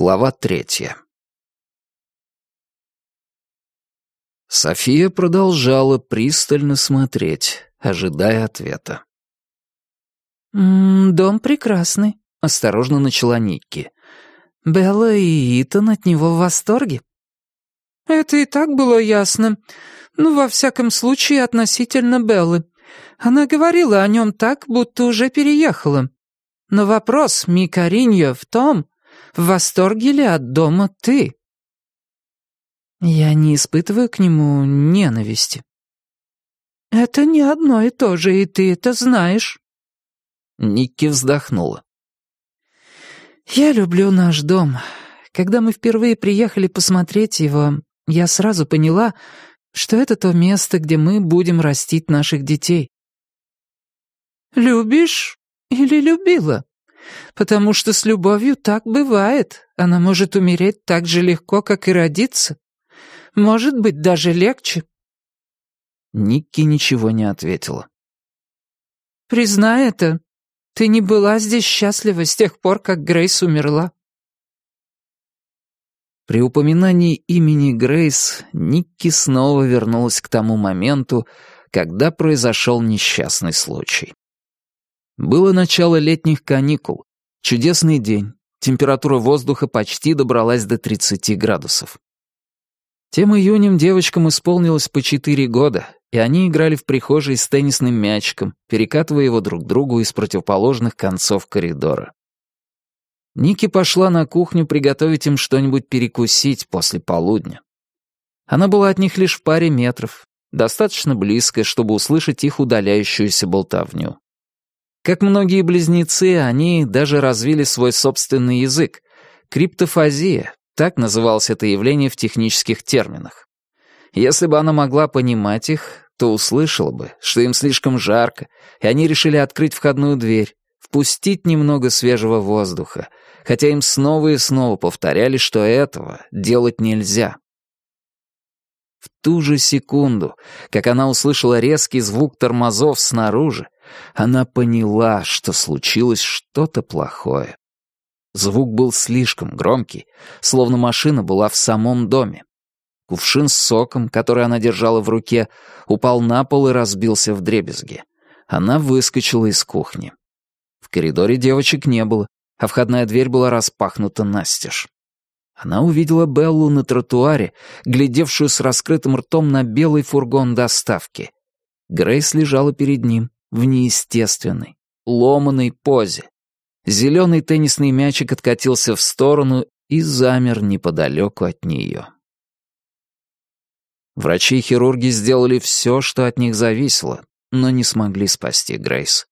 Глава третья София продолжала пристально смотреть, ожидая ответа. «М -м, «Дом прекрасный», — осторожно начала Никки. «Белла и Итан от него в восторге». «Это и так было ясно. Ну, во всяком случае, относительно Беллы. Она говорила о нем так, будто уже переехала. Но вопрос, Микариньо, в том, в восторге ли от дома ты?» «Я не испытываю к нему ненависти». «Это не одно и то же, и ты это знаешь». Никки вздохнула. «Я люблю наш дом. Когда мы впервые приехали посмотреть его, я сразу поняла, что это то место, где мы будем растить наших детей». «Любишь или любила?» «Потому что с любовью так бывает. Она может умереть так же легко, как и родиться. Может быть, даже легче». Никки ничего не ответила. «Признай это. Ты не была здесь счастлива с тех пор, как Грейс умерла». При упоминании имени Грейс Никки снова вернулась к тому моменту, когда произошел несчастный случай. Было начало летних каникул, чудесный день, температура воздуха почти добралась до 30 градусов. Тем июнем девочкам исполнилось по 4 года, и они играли в прихожей с теннисным мячиком, перекатывая его друг другу из противоположных концов коридора. Ники пошла на кухню приготовить им что-нибудь перекусить после полудня. Она была от них лишь в паре метров, достаточно близко, чтобы услышать их удаляющуюся болтовню. Как многие близнецы, они даже развили свой собственный язык — криптофазия, так называлось это явление в технических терминах. Если бы она могла понимать их, то услышала бы, что им слишком жарко, и они решили открыть входную дверь, впустить немного свежего воздуха, хотя им снова и снова повторяли, что этого делать нельзя. В ту же секунду, как она услышала резкий звук тормозов снаружи, она поняла, что случилось что-то плохое. Звук был слишком громкий, словно машина была в самом доме. Кувшин с соком, который она держала в руке, упал на пол и разбился в дребезги. Она выскочила из кухни. В коридоре девочек не было, а входная дверь была распахнута настежь. Она увидела Беллу на тротуаре, глядевшую с раскрытым ртом на белый фургон доставки. Грейс лежала перед ним в неестественной, ломаной позе. Зеленый теннисный мячик откатился в сторону и замер неподалеку от нее. Врачи и хирурги сделали все, что от них зависело, но не смогли спасти Грейс.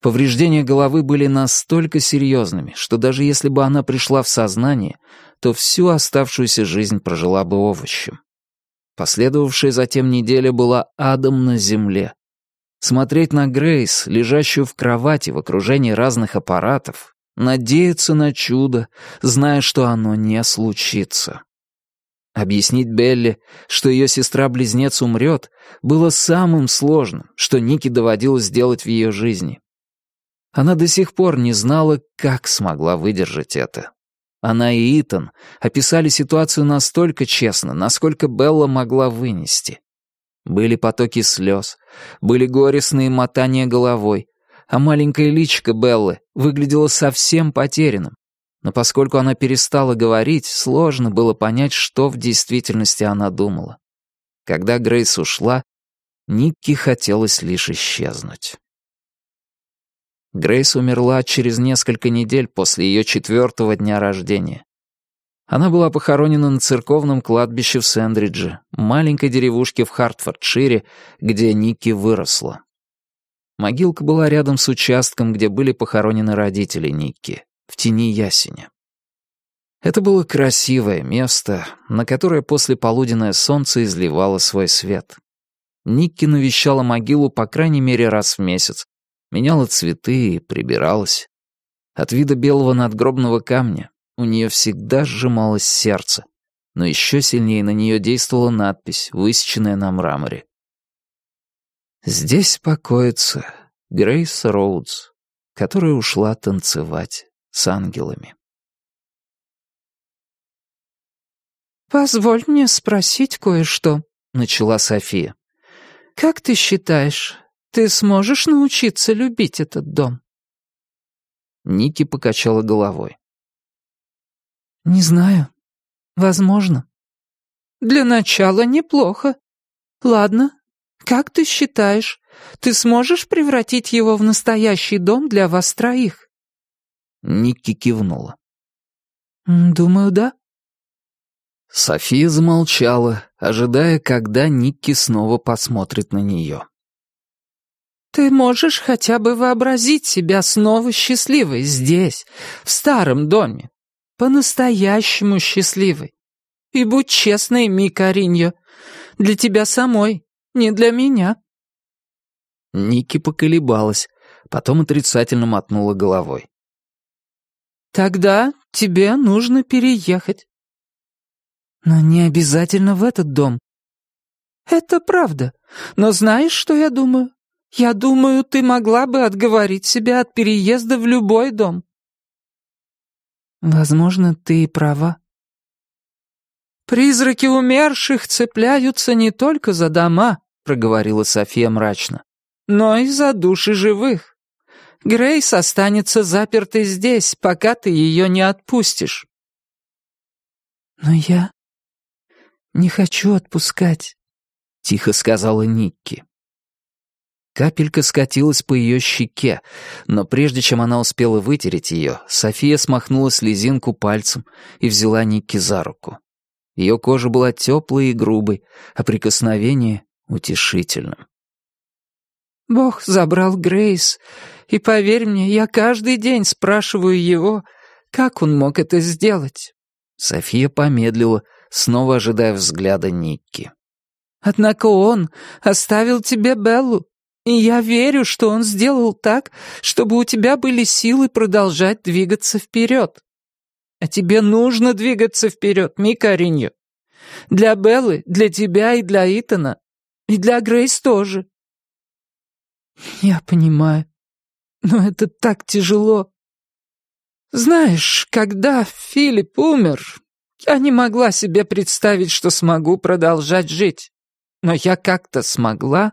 Повреждения головы были настолько серьезными, что даже если бы она пришла в сознание, то всю оставшуюся жизнь прожила бы овощем. Последовавшая затем неделя была адом на земле. Смотреть на Грейс, лежащую в кровати в окружении разных аппаратов, надеяться на чудо, зная, что оно не случится. Объяснить Белли, что ее сестра-близнец умрет, было самым сложным, что Нике доводилось делать в ее жизни. Она до сих пор не знала, как смогла выдержать это. Она и Итан описали ситуацию настолько честно, насколько Белла могла вынести. Были потоки слез, были горестные мотания головой, а маленькое личико Беллы выглядело совсем потерянным, но поскольку она перестала говорить, сложно было понять, что в действительности она думала. Когда Грейс ушла, Никки хотелось лишь исчезнуть. Грейс умерла через несколько недель после ее четвертого дня рождения. Она была похоронена на церковном кладбище в Сэндридже, маленькой деревушке в Хартфордшире, где Никки выросла. Могилка была рядом с участком, где были похоронены родители Никки в тени ясеня. Это было красивое место, на которое после полуденное солнце изливало свой свет. Никки навещала могилу по крайней мере раз в месяц, меняла цветы и прибиралась. От вида белого надгробного камня у нее всегда сжималось сердце. но еще сильнее на нее действовала надпись, высеченная на мраморе. «Здесь покоится Грейс Роудс, которая ушла танцевать с ангелами». «Позволь мне спросить кое-что», — начала София. «Как ты считаешь, ты сможешь научиться любить этот дом?» Ники покачала головой. «Не знаю. Возможно. Для начала неплохо. Ладно, как ты считаешь, ты сможешь превратить его в настоящий дом для вас троих?» Никки кивнула. «Думаю, да». София замолчала, ожидая, когда Никки снова посмотрит на нее. «Ты можешь хотя бы вообразить себя снова счастливой здесь, в старом доме, по-настоящему счастливой. И будь честной, Мика Ариньо, для тебя самой, не для меня». Ники поколебалась, потом отрицательно мотнула головой. «Тогда тебе нужно переехать». «Но не обязательно в этот дом». «Это правда. Но знаешь, что я думаю? Я думаю, ты могла бы отговорить себя от переезда в любой дом». «Возможно, ты и права», «Призраки умерших цепляются не только за дома», — проговорила София мрачно, «но и за души живых. Грейс останется запертой здесь, пока ты ее не отпустишь». «Но я не хочу отпускать», — тихо сказала Никки. Капелька скатилась по ее щеке, но прежде чем она успела вытереть ее, София смахнула слезинку пальцем и взяла Никки за руку. Ее кожа была теплой и грубой, а прикосновение — утешительным. «Бог забрал Грейс, и поверь мне, я каждый день спрашиваю его, как он мог это сделать?» София помедлила, снова ожидая взгляда Никки. «Однако он оставил тебе Беллу, я верю, что он сделал так, чтобы у тебя были силы продолжать двигаться вперед. А тебе нужно двигаться вперед, Мика Ариньо. Для Беллы, для тебя и для Итана. И для Грейс тоже. Я понимаю. Но это так тяжело. Знаешь, когда Филипп умер, я не могла себе представить, что смогу продолжать жить. Но я как-то смогла.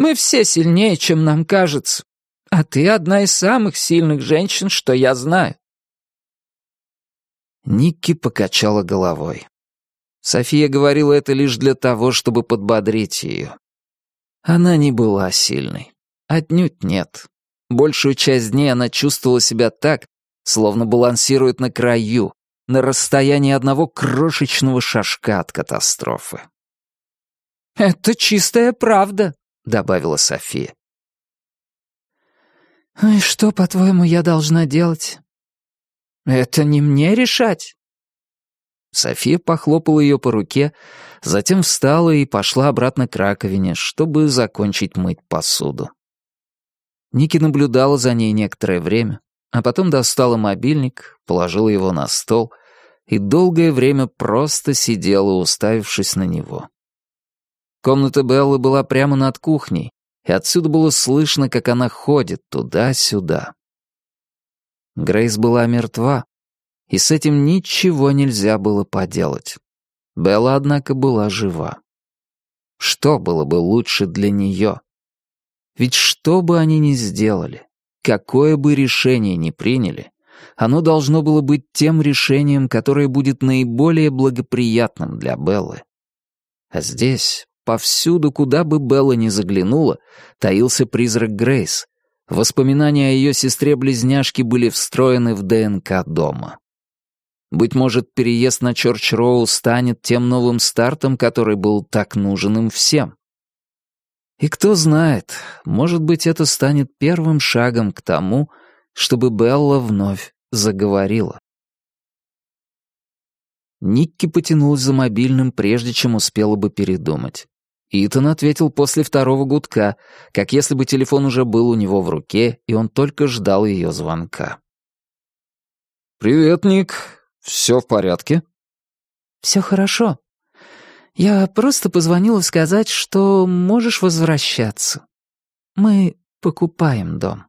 Мы все сильнее, чем нам кажется. А ты одна из самых сильных женщин, что я знаю. Никки покачала головой. София говорила это лишь для того, чтобы подбодрить ее. Она не была сильной. Отнюдь нет. Большую часть дней она чувствовала себя так, словно балансирует на краю, на расстоянии одного крошечного шажка от катастрофы. «Это чистая правда», — добавила София. «И что, по-твоему, я должна делать?» «Это не мне решать». София похлопала ее по руке, затем встала и пошла обратно к раковине, чтобы закончить мыть посуду. Ники наблюдала за ней некоторое время, а потом достала мобильник, положила его на стол и долгое время просто сидела, уставившись на него. Комната Беллы была прямо над кухней, и отсюда было слышно, как она ходит туда-сюда. Грейс была мертва, и с этим ничего нельзя было поделать. Белла, однако, была жива. Что было бы лучше для нее? Ведь что бы они ни сделали, какое бы решение ни приняли, оно должно было быть тем решением, которое будет наиболее благоприятным для Беллы. А здесь, повсюду, куда бы Белла ни заглянула, таился призрак Грейс. Воспоминания о ее сестре-близняшке были встроены в ДНК дома. Быть может, переезд на Чорч-Роу станет тем новым стартом, который был так нужен им всем. И кто знает, может быть, это станет первым шагом к тому, чтобы Белла вновь заговорила. Никки потянулась за мобильным, прежде чем успела бы передумать. Итан ответил после второго гудка, как если бы телефон уже был у него в руке, и он только ждал ее звонка. «Привет, Ник. Все в порядке?» Все хорошо. Я просто позвонила сказать, что можешь возвращаться. Мы покупаем дом.